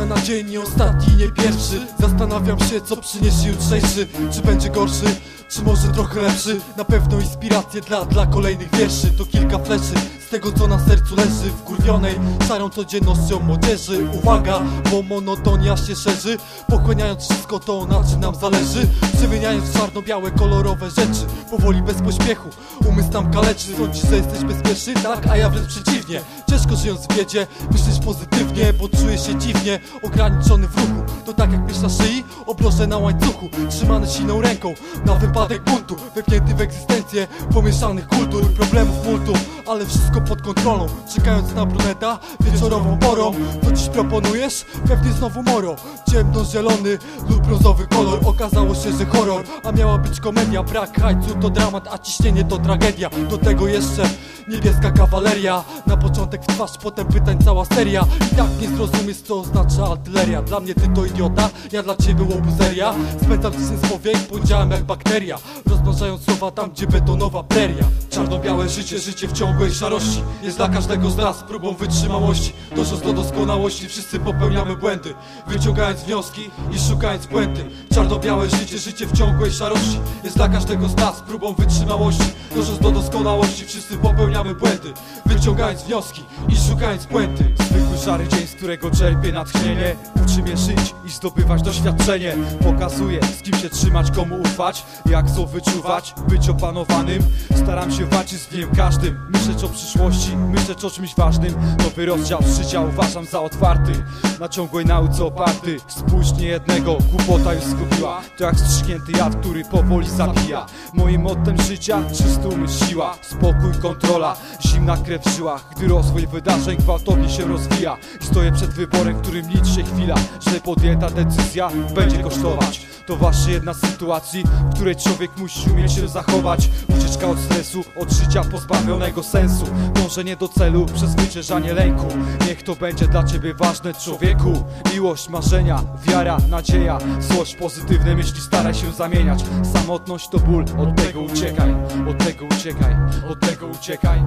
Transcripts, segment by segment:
na dzień, nie ostatni, nie pierwszy. Zastanawiam się, co przyniesie jutrzejszy. Czy będzie gorszy, czy może trochę lepszy? Na pewno inspiracje dla, dla kolejnych wierszy. To kilka fleszy tego, co na sercu leży Wkurwionej, szarą codziennością młodzieży. Uwaga, bo monotonia się szerzy Pochłaniając wszystko to, na czym nam zależy. Przemieniając czarno-białe, kolorowe rzeczy Powoli, bez pośpiechu, umysł nam kaleczy Sądzisz, że jesteś bezpieczny? Tak, a ja wręcz przeciwnie. Ciężko żyjąc w biedzie, myślisz pozytywnie Bo czuję się dziwnie, ograniczony w ruchu To tak jak piesz na szyi, obroże na łańcuchu Trzymany silną ręką, na wypadek buntu Wepnięty w egzystencję pomieszanych kultur Problemów multum, ale wszystko pod kontrolą Czekając na bruneta, wieczorową porą. Co dziś proponujesz? Pewnie znowu moro Ciemno-zielony lub brązowy kolor. Okazało się, że horror, a miała być komedia. Brak hajcu to dramat, a ciśnienie to tragedia. Do tego jeszcze niebieska kawaleria. Na początek w twarz, potem pytań cała seria. I tak nie zrozumiesz co oznacza artyleria. Dla mnie ty to idiota, ja dla ciebie łobuzeria Spędzam z powiek, powiedziałem jak bakteria. Rozmnażając słowa tam, gdzie betonowa preria Czarno-białe życie, życie w ciągłej szarości. Jest dla każdego z nas próbą wytrzymałości. Dążąc do doskonałości, wszyscy popełniamy błędy Wyciągając wnioski i szukając puenty. Czarno-białe życie, życie w ciągłej szarości. Jest dla każdego z nas próbą wytrzymałości. Dążąc do doskonałości, wszyscy popełniamy błędy Wyciągając wnioski i szukając puenty. Zwykły szary dzień, z którego czerpię natchnienie. Uczy mnie żyć i zdobywać doświadczenie. Pokazuje z kim się trzymać, komu ufać Jak co wyczuwać, być opanowanym. Staram się walczyć z dniem każdym. Myśleć o przyszłości, myśleć o czymś ważnym. Nowy rozdział życia uważam za otwarty. Na ciągłej nauce oparty. Spójrz nie jednego, głupota już zgubiła To jak strzyknięty jad, który powoli zabija. Moim mottem życia czysty umysł siła. Spokój, kontrola, zimna krew w żyłach. Gdy rozwój wydarzeń gwałtownie się rozwija. I stoję przed wyborem, którym liczy się chwila. Że podjęta decyzja będzie kosztować to właśnie jedna z sytuacji, w której człowiek musi umieć się zachować. Ucieczka od stresu, od życia pozbawionego sensu. Dążenie do celu, przezwyciężanie lęku. Niech to będzie dla ciebie ważne człowieku. Miłość, marzenia, wiara, nadzieja. Złość, pozytywne myśli staraj się zamieniać. Samotność to ból, od tego uciekaj. Od tego uciekaj, od tego uciekaj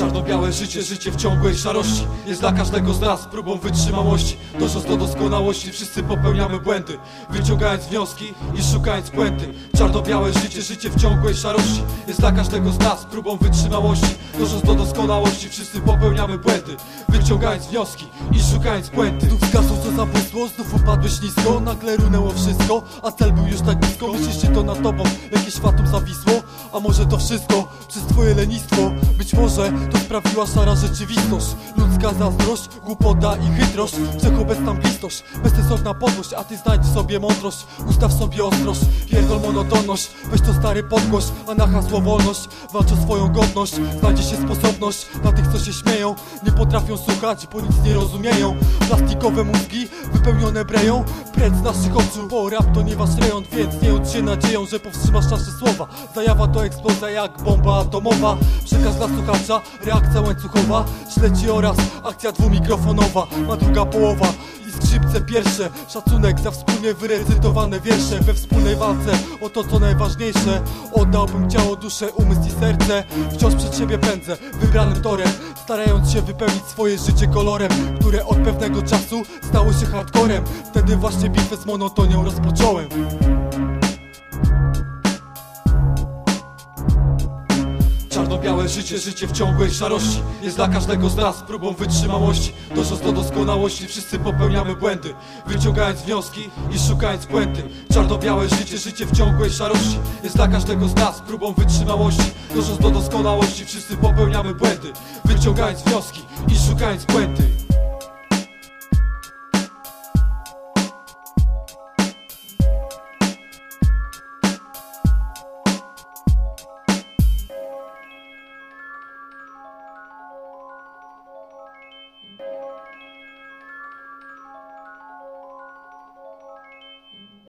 Czarno-białe życie, życie w ciągłej szarości. Jest dla każdego z nas próbą wytrzymałości. Dążąc do doskonałości, wszyscy popełniamy błędy. Wyciągając wnioski i szukając puenty. Czarno-białe życie, życie w ciągłej szarości. Jest dla każdego z nas próbą wytrzymałości. Dążąc do doskonałości, wszyscy popełniamy błędy. Wyciągając wnioski i szukając puenty. Znów zgasło co zabłysło, znów upadłeś nisko. Nagle runęło wszystko, a cel był już tak blisko. Że to nad tobą jakieś fatum zawisło? A może to wszystko przez twoje lenistwo? Być może to sprawiła szara rzeczywistość. Ludzka zazdrość, głupota i chytrość. Wszechobecna mglistość, bezsensowna podłość. A ty znajdź sobie mądrość, ustaw sobie ostrość. Pierdol monotonność, weź to stary podgłoś. A na hasło wolność, walcz o swoją godność. Znajdzie się sposobność na tych co się śmieją. Nie potrafią słuchać, bo nic nie rozumieją. Plastikowe mózgi, wypełnione breją. Precz naszych oczu, bo rap to nie wasz rejon. Więc nie się nadzieją, że powstrzymasz nasze słowa. Zajawa to eksplozja jak bomba atomowa. Przekaz dla słuchacza, reakcja łańcuchowa. Śledzi oraz akcja dwumikrofonowa. Ma druga połowa i skrzypce pierwsze. Szacunek za wspólnie wyrecytowane wiersze. We wspólnej walce o to co najważniejsze. Oddałbym ciało, duszę, umysł i serce. Wciąż przed siebie pędzę, wybranym torem. Starając się wypełnić swoje życie kolorem Które od pewnego czasu stało się hardcorem. Wtedy właśnie bitwę z monotonią rozpocząłem Czarno-białe życie, życie w ciągłej szarości. Jest dla każdego z nas próbą wytrzymałości. Dążąc do doskonałości, wszyscy popełniamy błędy Wyciągając wnioski i szukając puenty. Czarno-białe życie, życie w ciągłej szarości. Jest dla każdego z nas próbą wytrzymałości. Dążąc do doskonałości, wszyscy popełniamy błędy Wyciągając wnioski i szukając puenty